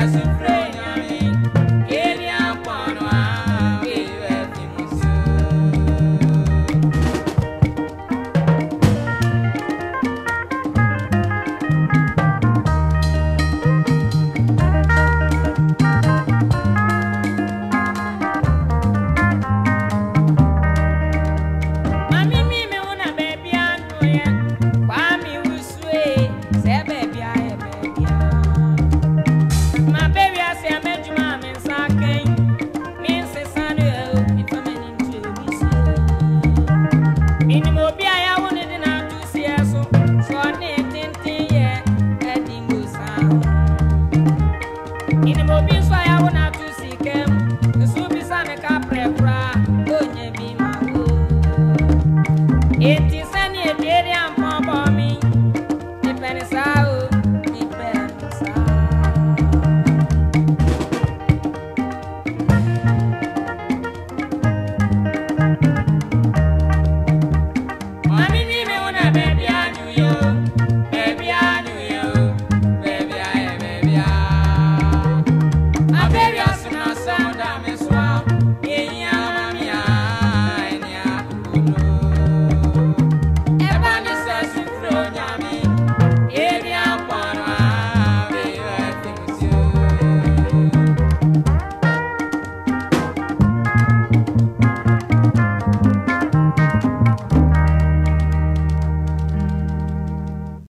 as you pray. Eti sani